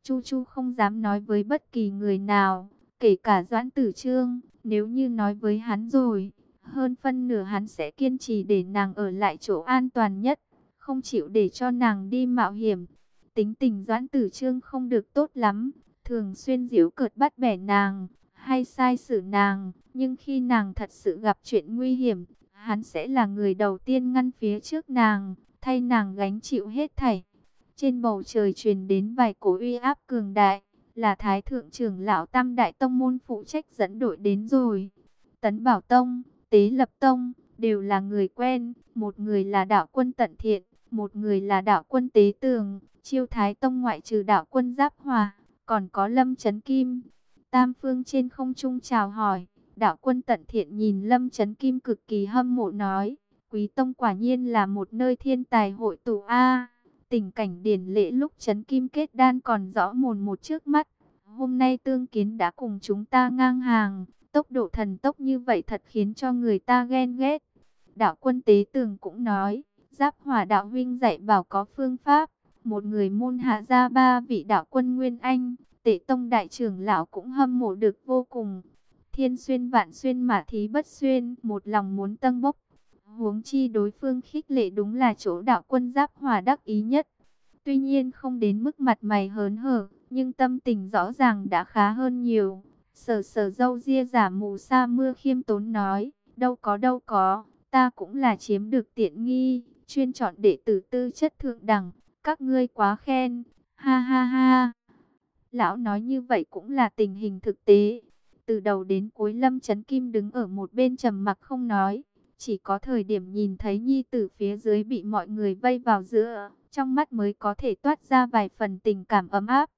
Chu Chu không dám nói với bất kỳ người nào, kể cả Doãn Tử Trương, nếu như nói với hắn rồi, hơn phân nửa hắn sẽ kiên trì để nàng ở lại chỗ an toàn nhất, không chịu để cho nàng đi mạo hiểm. Tính tình Doãn Tử Trương không được tốt lắm, thường xuyên giễu cợt bắt bẻ nàng, hay sai xử nàng, nhưng khi nàng thật sự gặp chuyện nguy hiểm, hắn sẽ là người đầu tiên ngăn phía trước nàng, thay nàng gánh chịu hết thảy. Trên bầu trời truyền đến vài cổ uy áp cường đại, là Thái Thượng trưởng lão Tam Đại Tông Môn phụ trách dẫn đội đến rồi. Tấn Bảo Tông, Tế Lập Tông, đều là người quen, một người là đạo quân Tận Thiện, một người là đạo quân Tế Tường, chiêu Thái Tông ngoại trừ đạo quân Giáp Hòa, còn có Lâm Trấn Kim. Tam Phương trên không trung chào hỏi, đạo quân Tận Thiện nhìn Lâm Trấn Kim cực kỳ hâm mộ nói, Quý Tông quả nhiên là một nơi thiên tài hội tụ A. Tình cảnh điển lễ lúc Trấn Kim kết đan còn rõ mồn một trước mắt. Hôm nay tương kiến đã cùng chúng ta ngang hàng. Tốc độ thần tốc như vậy thật khiến cho người ta ghen ghét. Đạo quân tế tường cũng nói. Giáp hỏa đạo huynh dạy bảo có phương pháp. Một người môn hạ ra ba vị đạo quân Nguyên Anh. Tệ tông đại trưởng lão cũng hâm mộ được vô cùng. Thiên xuyên vạn xuyên mà thí bất xuyên. Một lòng muốn tăng bốc Huống chi đối phương khích lệ đúng là chỗ đạo quân giáp hòa đắc ý nhất. Tuy nhiên không đến mức mặt mày hớn hở, nhưng tâm tình rõ ràng đã khá hơn nhiều. Sở sở dâu ria giả mù sa mưa khiêm tốn nói, đâu có đâu có, ta cũng là chiếm được tiện nghi, chuyên chọn đệ tử tư chất thượng đẳng, các ngươi quá khen, ha ha ha. Lão nói như vậy cũng là tình hình thực tế. Từ đầu đến cuối Lâm Trấn Kim đứng ở một bên trầm mặc không nói. Chỉ có thời điểm nhìn thấy nhi tử phía dưới bị mọi người vây vào giữa, trong mắt mới có thể toát ra vài phần tình cảm ấm áp.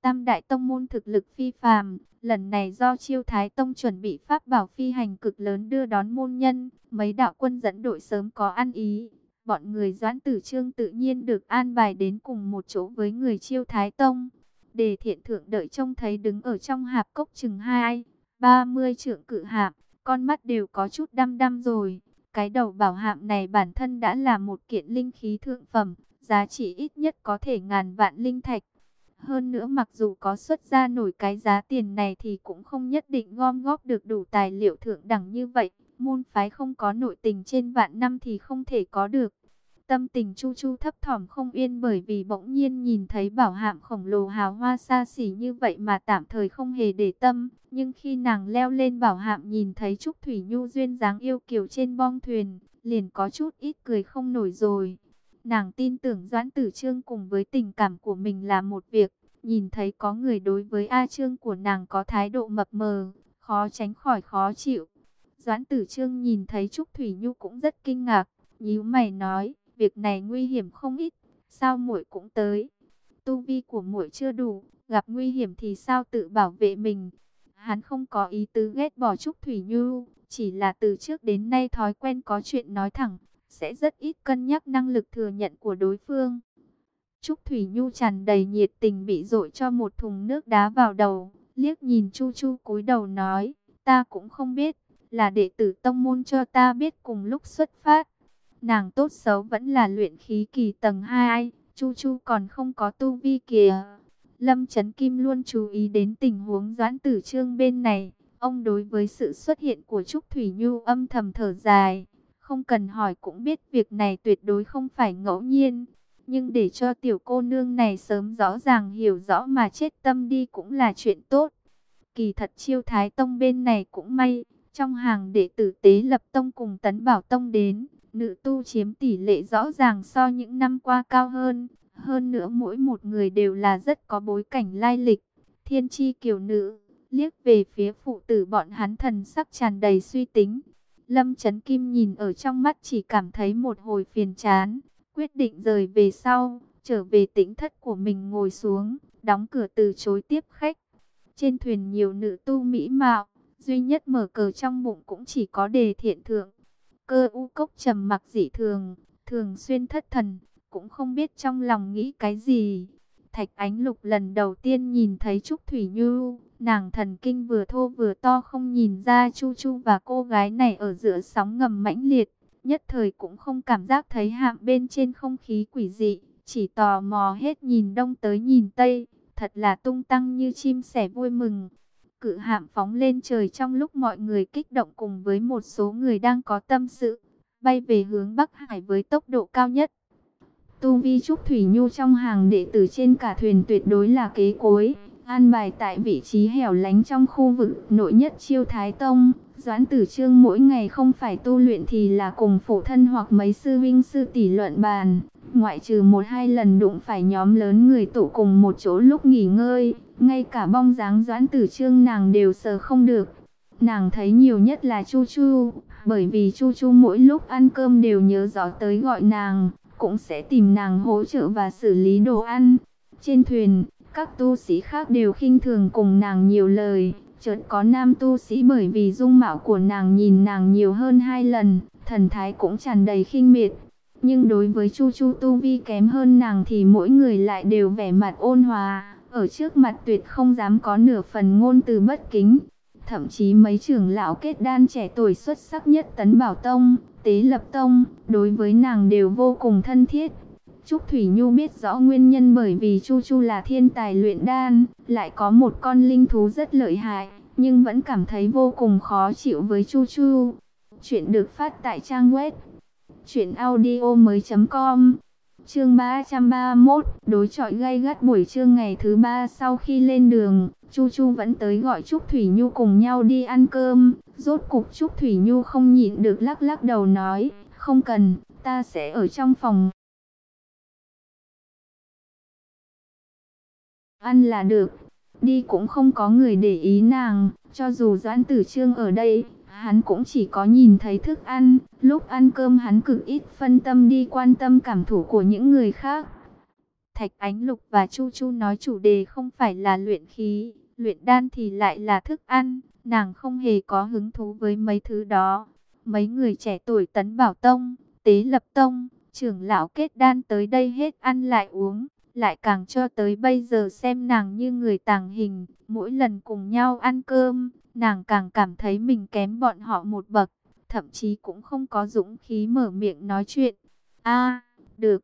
Tam đại tông môn thực lực phi phàm, lần này do chiêu thái tông chuẩn bị pháp bảo phi hành cực lớn đưa đón môn nhân, mấy đạo quân dẫn đội sớm có ăn ý. Bọn người doãn tử trương tự nhiên được an bài đến cùng một chỗ với người chiêu thái tông. Đề thiện thượng đợi trông thấy đứng ở trong hạp cốc chừng hai, ba mươi trượng cự hạp, con mắt đều có chút đăm đăm rồi. Cái đầu bảo hạm này bản thân đã là một kiện linh khí thượng phẩm, giá trị ít nhất có thể ngàn vạn linh thạch. Hơn nữa mặc dù có xuất ra nổi cái giá tiền này thì cũng không nhất định gom góp được đủ tài liệu thượng đẳng như vậy. Môn phái không có nội tình trên vạn năm thì không thể có được. Tâm tình Chu Chu thấp thỏm không yên bởi vì bỗng nhiên nhìn thấy bảo hạm khổng lồ hào hoa xa xỉ như vậy mà tạm thời không hề để tâm. Nhưng khi nàng leo lên bảo hạm nhìn thấy Trúc Thủy Nhu duyên dáng yêu kiều trên bong thuyền, liền có chút ít cười không nổi rồi. Nàng tin tưởng Doãn Tử Trương cùng với tình cảm của mình là một việc, Nhìn thấy có người đối với A Trương của nàng có thái độ mập mờ, khó tránh khỏi khó chịu. Doãn tử trương nhìn thấy Trúc Thủy Nhu cũng rất kinh ngạc, nhíu mày nói, việc này nguy hiểm không ít, sao muội cũng tới. Tu vi của muội chưa đủ, gặp nguy hiểm thì sao tự bảo vệ mình. Hắn không có ý tứ ghét bỏ Trúc Thủy Nhu, chỉ là từ trước đến nay thói quen có chuyện nói thẳng, sẽ rất ít cân nhắc năng lực thừa nhận của đối phương. Trúc Thủy Nhu tràn đầy nhiệt tình bị dội cho một thùng nước đá vào đầu, liếc nhìn Chu Chu cúi đầu nói, ta cũng không biết, là đệ tử tông môn cho ta biết cùng lúc xuất phát. Nàng tốt xấu vẫn là luyện khí kỳ tầng 2, Chu Chu còn không có tu vi kìa. Lâm Trấn Kim luôn chú ý đến tình huống doãn tử trương bên này. Ông đối với sự xuất hiện của Trúc Thủy Nhu âm thầm thở dài. Không cần hỏi cũng biết việc này tuyệt đối không phải ngẫu nhiên. Nhưng để cho tiểu cô nương này sớm rõ ràng hiểu rõ mà chết tâm đi cũng là chuyện tốt. Kỳ thật chiêu thái tông bên này cũng may. Trong hàng đệ tử tế lập tông cùng tấn bảo tông đến, nữ tu chiếm tỷ lệ rõ ràng so những năm qua cao hơn. Hơn nữa mỗi một người đều là rất có bối cảnh lai lịch. Thiên chi kiều nữ, liếc về phía phụ tử bọn hắn thần sắc tràn đầy suy tính. Lâm Trấn Kim nhìn ở trong mắt chỉ cảm thấy một hồi phiền chán, quyết định rời về sau, trở về tĩnh thất của mình ngồi xuống, đóng cửa từ chối tiếp khách. Trên thuyền nhiều nữ tu mỹ mạo, duy nhất mở cờ trong bụng cũng chỉ có đề thiện thượng. Cơ u cốc trầm mặc dị thường, thường xuyên thất thần, cũng không biết trong lòng nghĩ cái gì. Thạch Ánh Lục lần đầu tiên nhìn thấy Trúc Thủy Như, nàng thần kinh vừa thô vừa to không nhìn ra Chu Chu và cô gái này ở giữa sóng ngầm mãnh liệt, nhất thời cũng không cảm giác thấy hạm bên trên không khí quỷ dị, chỉ tò mò hết nhìn đông tới nhìn tây, thật là tung tăng như chim sẻ vui mừng. Cự hạm phóng lên trời trong lúc mọi người kích động cùng với một số người đang có tâm sự, bay về hướng Bắc Hải với tốc độ cao nhất. Tu vi Trúc Thủy Nhu trong hàng đệ tử trên cả thuyền tuyệt đối là kế cối, an bài tại vị trí hẻo lánh trong khu vực nội nhất chiêu Thái Tông. Doãn tử trương mỗi ngày không phải tu luyện thì là cùng phổ thân hoặc mấy sư vinh sư tỷ luận bàn. Ngoại trừ một hai lần đụng phải nhóm lớn người tụ cùng một chỗ lúc nghỉ ngơi, ngay cả bong dáng doãn tử trương nàng đều sờ không được. Nàng thấy nhiều nhất là Chu Chu, bởi vì Chu Chu mỗi lúc ăn cơm đều nhớ rõ tới gọi nàng, cũng sẽ tìm nàng hỗ trợ và xử lý đồ ăn. Trên thuyền, các tu sĩ khác đều khinh thường cùng nàng nhiều lời. Chợt có nam tu sĩ bởi vì dung mạo của nàng nhìn nàng nhiều hơn hai lần, thần thái cũng tràn đầy khinh miệt. Nhưng đối với Chu Chu tu vi kém hơn nàng thì mỗi người lại đều vẻ mặt ôn hòa, ở trước mặt tuyệt không dám có nửa phần ngôn từ bất kính. Thậm chí mấy trưởng lão kết đan trẻ tuổi xuất sắc nhất Tấn Bảo Tông, Tế Lập Tông, đối với nàng đều vô cùng thân thiết. Trúc Thủy Nhu biết rõ nguyên nhân bởi vì Chu Chu là thiên tài luyện đan, lại có một con linh thú rất lợi hại, nhưng vẫn cảm thấy vô cùng khó chịu với Chu Chu. Chuyện được phát tại trang web truyệnaudiomoi.com Chương 331, đối chọi gay gắt buổi trưa ngày thứ ba sau khi lên đường, Chu Chu vẫn tới gọi Trúc Thủy Nhu cùng nhau đi ăn cơm. Rốt cục Trúc Thủy Nhu không nhịn được lắc lắc đầu nói, không cần, ta sẽ ở trong phòng. Ăn là được, đi cũng không có người để ý nàng, cho dù Doãn Tử Trương ở đây, hắn cũng chỉ có nhìn thấy thức ăn, lúc ăn cơm hắn cực ít phân tâm đi quan tâm cảm thủ của những người khác. Thạch Ánh Lục và Chu Chu nói chủ đề không phải là luyện khí, luyện đan thì lại là thức ăn, nàng không hề có hứng thú với mấy thứ đó. Mấy người trẻ tuổi tấn bảo tông, tế lập tông, trưởng lão kết đan tới đây hết ăn lại uống, lại càng cho tới bây giờ xem nàng như người tàng hình, mỗi lần cùng nhau ăn cơm, nàng càng cảm thấy mình kém bọn họ một bậc, thậm chí cũng không có dũng khí mở miệng nói chuyện. A, được,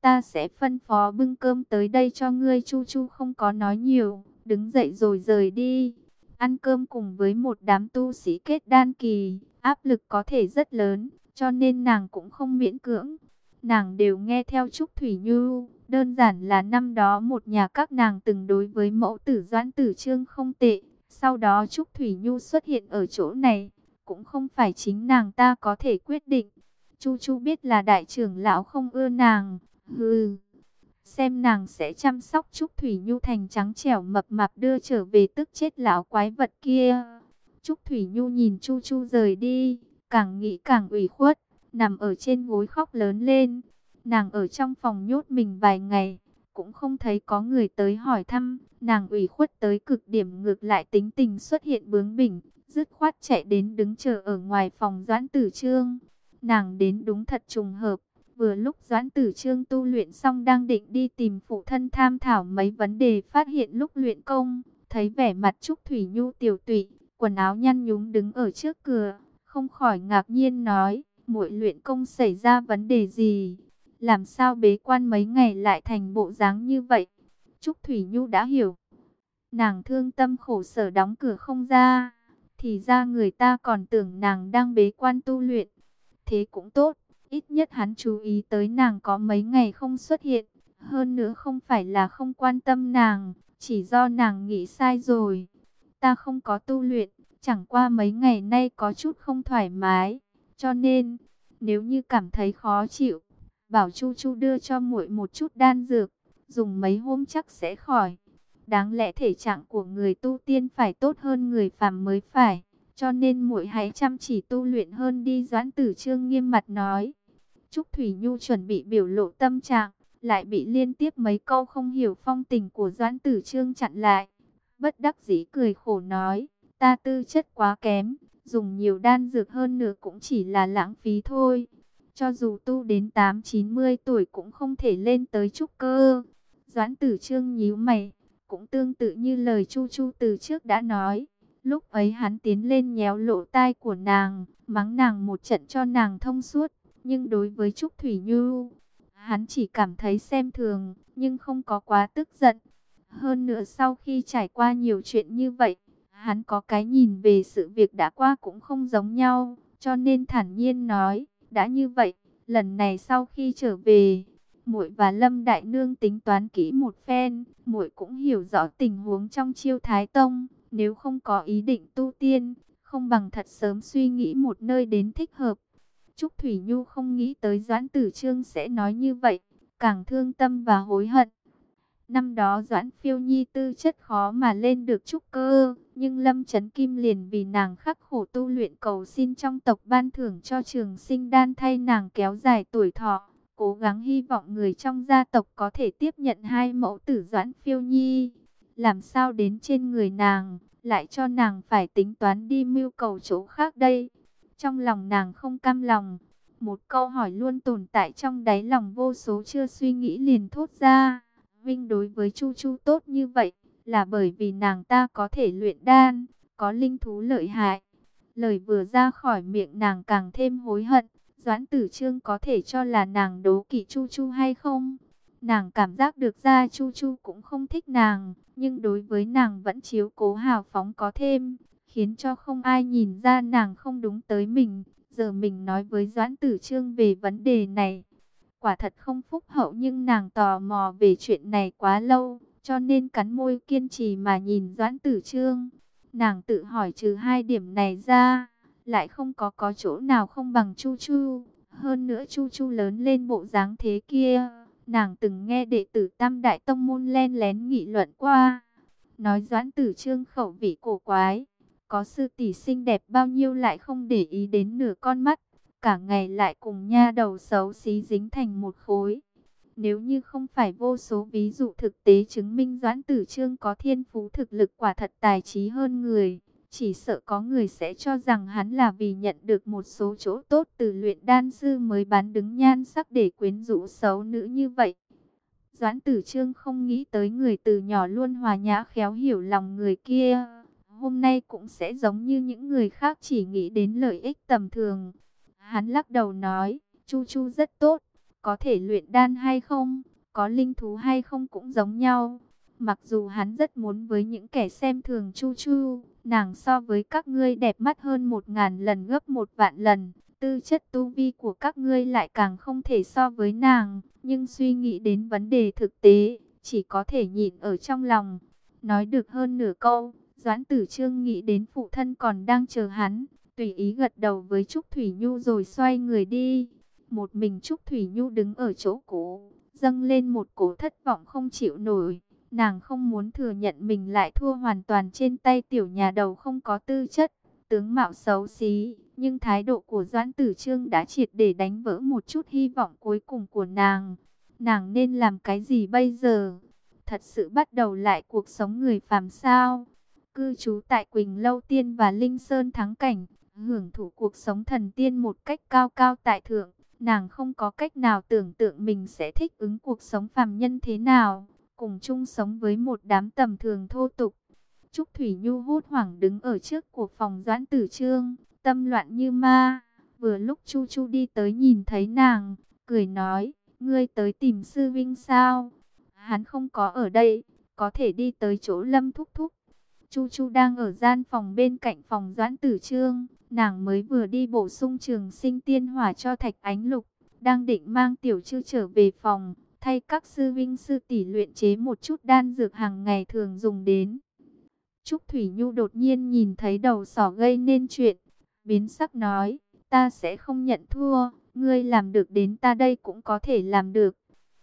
ta sẽ phân phó bưng cơm tới đây cho ngươi Chu Chu không có nói nhiều, đứng dậy rồi rời đi. Ăn cơm cùng với một đám tu sĩ kết đan kỳ, áp lực có thể rất lớn, cho nên nàng cũng không miễn cưỡng. Nàng đều nghe theo Trúc Thủy Như, đơn giản là năm đó một nhà các nàng từng đối với mẫu tử doãn tử trương không tệ, sau đó Trúc Thủy Nhu xuất hiện ở chỗ này, cũng không phải chính nàng ta có thể quyết định. Chu Chu biết là đại trưởng lão không ưa nàng, hừ. xem nàng sẽ chăm sóc Trúc Thủy Nhu thành trắng trẻo mập mạp đưa trở về tức chết lão quái vật kia. Trúc Thủy Nhu nhìn Chu Chu rời đi, càng nghĩ càng ủy khuất, nằm ở trên gối khóc lớn lên. Nàng ở trong phòng nhốt mình vài ngày, cũng không thấy có người tới hỏi thăm, nàng ủy khuất tới cực điểm ngược lại tính tình xuất hiện bướng bỉnh, dứt khoát chạy đến đứng chờ ở ngoài phòng Doãn Tử Trương. Nàng đến đúng thật trùng hợp, vừa lúc Doãn Tử Trương tu luyện xong đang định đi tìm phụ thân tham thảo mấy vấn đề phát hiện lúc luyện công, thấy vẻ mặt Trúc Thủy Nhu tiểu tụy, quần áo nhăn nhúm đứng ở trước cửa, không khỏi ngạc nhiên nói, muội luyện công xảy ra vấn đề gì? Làm sao bế quan mấy ngày lại thành bộ dáng như vậy? Trúc Thủy Nhu đã hiểu. Nàng thương tâm khổ sở đóng cửa không ra. Thì ra người ta còn tưởng nàng đang bế quan tu luyện. Thế cũng tốt. Ít nhất hắn chú ý tới nàng có mấy ngày không xuất hiện. Hơn nữa không phải là không quan tâm nàng. Chỉ do nàng nghĩ sai rồi. Ta không có tu luyện. Chẳng qua mấy ngày nay có chút không thoải mái. Cho nên, nếu như cảm thấy khó chịu, bảo Chu Chu đưa cho muội một chút đan dược, dùng mấy hôm chắc sẽ khỏi. Đáng lẽ thể trạng của người tu tiên phải tốt hơn người phàm mới phải, cho nên muội hãy chăm chỉ tu luyện hơn đi Doãn Tử Trương nghiêm mặt nói. Trúc Thủy Nhu chuẩn bị biểu lộ tâm trạng, lại bị liên tiếp mấy câu không hiểu phong tình của Doãn Tử Trương chặn lại. Bất đắc dĩ cười khổ nói, ta tư chất quá kém, dùng nhiều đan dược hơn nữa cũng chỉ là lãng phí thôi. Cho dù tu đến 8-90 tuổi cũng không thể lên tới trúc cơ. Doãn tử trương nhíu mày, cũng tương tự như lời Chu Chu từ trước đã nói. Lúc ấy hắn tiến lên nhéo lộ tai của nàng, mắng nàng một trận cho nàng thông suốt. Nhưng đối với Trúc Thủy Như, hắn chỉ cảm thấy xem thường, nhưng không có quá tức giận. Hơn nữa sau khi trải qua nhiều chuyện như vậy, hắn có cái nhìn về sự việc đã qua cũng không giống nhau, cho nên thản nhiên nói. Đã như vậy, lần này sau khi trở về, muội và Lâm Đại Nương tính toán kỹ một phen, muội cũng hiểu rõ tình huống trong chiêu Thái Tông, nếu không có ý định tu tiên, không bằng thật sớm suy nghĩ một nơi đến thích hợp. Trúc Thủy Nhu không nghĩ tới Doãn Tử Trương sẽ nói như vậy, càng thương tâm và hối hận. Năm đó Doãn Phiêu Nhi tư chất khó mà lên được trúc cơ, nhưng Lâm Trấn Kim liền vì nàng khắc khổ tu luyện cầu xin trong tộc ban thưởng cho trường sinh đan thay nàng kéo dài tuổi thọ, cố gắng hy vọng người trong gia tộc có thể tiếp nhận hai mẫu tử Doãn Phiêu Nhi. Làm sao đến trên người nàng, lại cho nàng phải tính toán đi mưu cầu chỗ khác đây. Trong lòng nàng không cam lòng, một câu hỏi luôn tồn tại trong đáy lòng vô số chưa suy nghĩ liền thốt ra. Vinh đối với Chu Chu tốt như vậy, là bởi vì nàng ta có thể luyện đan, có linh thú lợi hại. Lời vừa ra khỏi miệng nàng càng thêm hối hận, Doãn Tử Trương có thể cho là nàng đố kỵ Chu Chu hay không? Nàng cảm giác được ra Chu Chu cũng không thích nàng, nhưng đối với nàng vẫn chiếu cố hào phóng có thêm, khiến cho không ai nhìn ra nàng không đúng tới mình. Giờ mình nói với Doãn Tử Trương về vấn đề này, quả thật không phúc hậu nhưng nàng tò mò về chuyện này quá lâu, cho nên cắn môi kiên trì mà nhìn Doãn Tử Trương. Nàng tự hỏi trừ hai điểm này ra, lại không có có chỗ nào không bằng Chu Chu. Hơn nữa Chu Chu lớn lên bộ dáng thế kia, nàng từng nghe đệ tử Tam Đại Tông Môn len lén nghị luận qua. Nói Doãn Tử Trương khẩu vị cổ quái, có sư tỷ xinh đẹp bao nhiêu lại không để ý đến nửa con mắt cả ngày lại cùng nha đầu xấu xí dính thành một khối. Nếu như không phải vô số ví dụ thực tế chứng minh Doãn Tử Trương có thiên phú thực lực quả thật tài trí hơn người, chỉ sợ có người sẽ cho rằng hắn là vì nhận được một số chỗ tốt từ luyện đan sư mới bán đứng nhan sắc để quyến rũ xấu nữ như vậy. Doãn Tử Trương không nghĩ tới người từ nhỏ luôn hòa nhã khéo hiểu lòng người kia, hôm nay cũng sẽ giống như những người khác chỉ nghĩ đến lợi ích tầm thường. Hắn lắc đầu nói, Chu Chu rất tốt, có thể luyện đan hay không, có linh thú hay không cũng giống nhau. Mặc dù hắn rất muốn với những kẻ xem thường Chu Chu, nàng so với các ngươi đẹp mắt hơn một ngàn lần gấp một vạn lần. Tư chất tu vi của các ngươi lại càng không thể so với nàng, nhưng suy nghĩ đến vấn đề thực tế, chỉ có thể nhịn ở trong lòng. Nói được hơn nửa câu, Doãn Tử Trương nghĩ đến phụ thân còn đang chờ hắn, tùy ý gật đầu với Trúc Thủy Nhu rồi xoay người đi. Một mình Trúc Thủy Nhu đứng ở chỗ cũ, dâng lên một cổ thất vọng không chịu nổi. Nàng không muốn thừa nhận mình lại thua hoàn toàn trên tay tiểu nhà đầu không có tư chất, tướng mạo xấu xí, nhưng thái độ của Doãn Tử Trương đã triệt để đánh vỡ một chút hy vọng cuối cùng của nàng. Nàng nên làm cái gì bây giờ? Thật sự bắt đầu lại cuộc sống người phàm sao? Cư trú tại Quỳnh Lâu Tiên và Linh Sơn Thắng Cảnh, hưởng thụ cuộc sống thần tiên một cách cao cao tại thượng. Nàng không có cách nào tưởng tượng mình sẽ thích ứng cuộc sống phàm nhân thế nào, cùng chung sống với một đám tầm thường thô tục. Trúc Thủy Nhu hốt hoảng đứng ở trước của phòng Doãn Tử Trương, tâm loạn như ma. Vừa lúc Chu Chu đi tới nhìn thấy nàng, cười nói, ngươi tới tìm sư vinh sao? Hắn không có ở đây, có thể đi tới chỗ Lâm Thúc Thúc. Chu Chu đang ở gian phòng bên cạnh phòng Doãn Tử Trương, nàng mới vừa đi bổ sung trường sinh tiên hỏa cho Thạch Ánh Lục, đang định mang tiểu chư trở về phòng, thay các sư vinh sư tỷ luyện chế một chút đan dược hàng ngày thường dùng đến. Trúc Thủy Nhu đột nhiên nhìn thấy đầu sỏ gây nên chuyện, biến sắc nói, ta sẽ không nhận thua, ngươi làm được đến ta đây cũng có thể làm được.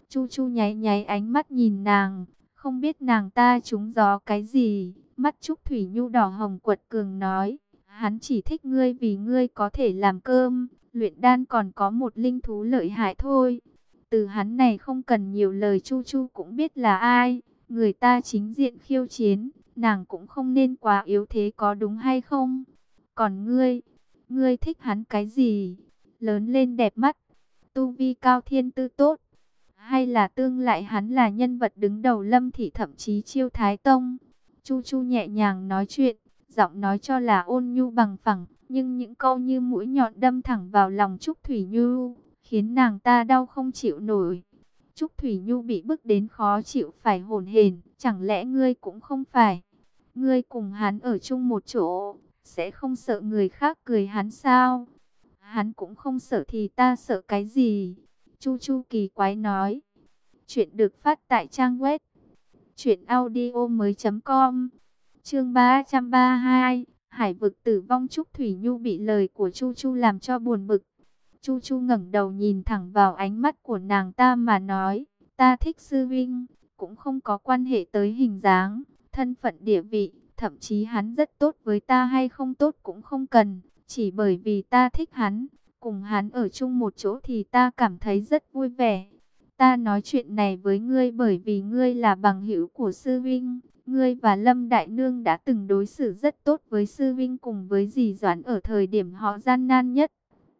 Chu Chu nháy nháy ánh mắt nhìn nàng, không biết nàng ta trúng gió cái gì, mắt Trúc Thủy Nhu đỏ hồng quật cường nói, hắn chỉ thích ngươi vì ngươi có thể làm cơm, luyện đan còn có một linh thú lợi hại thôi. Từ hắn này không cần nhiều lời Chu Chu cũng biết là ai, người ta chính diện khiêu chiến, nàng cũng không nên quá yếu thế có đúng hay không. Còn ngươi, ngươi thích hắn cái gì? Lớn lên đẹp mắt, tu vi cao thiên tư tốt, hay là tương lại hắn là nhân vật đứng đầu lâm thị thậm chí chiêu thái tông. Chu Chu nhẹ nhàng nói chuyện, giọng nói cho là ôn nhu bằng phẳng, nhưng những câu như mũi nhọn đâm thẳng vào lòng Trúc Thủy Nhu, khiến nàng ta đau không chịu nổi. Trúc Thủy Nhu bị bức đến khó chịu phải hồn hển, chẳng lẽ ngươi cũng không phải? Ngươi cùng hắn ở chung một chỗ, sẽ không sợ người khác cười hắn sao? Hắn cũng không sợ thì ta sợ cái gì? Chu Chu kỳ quái nói. Chuyện được phát tại trang web truyệnaudiomoi.com. Chương 332, Hải vực tử vong Trúc Thủy Nhu bị lời của Chu Chu làm cho buồn bực. Chu Chu ngẩng đầu nhìn thẳng vào ánh mắt của nàng ta mà nói, ta thích sư vinh, cũng không có quan hệ tới hình dáng, thân phận địa vị, thậm chí hắn rất tốt với ta hay không tốt cũng không cần, chỉ bởi vì ta thích hắn, cùng hắn ở chung một chỗ thì ta cảm thấy rất vui vẻ. Ta nói chuyện này với ngươi bởi vì ngươi là bằng hữu của sư vinh, ngươi và Lâm Đại Nương đã từng đối xử rất tốt với sư vinh cùng với dì Doãn ở thời điểm họ gian nan nhất.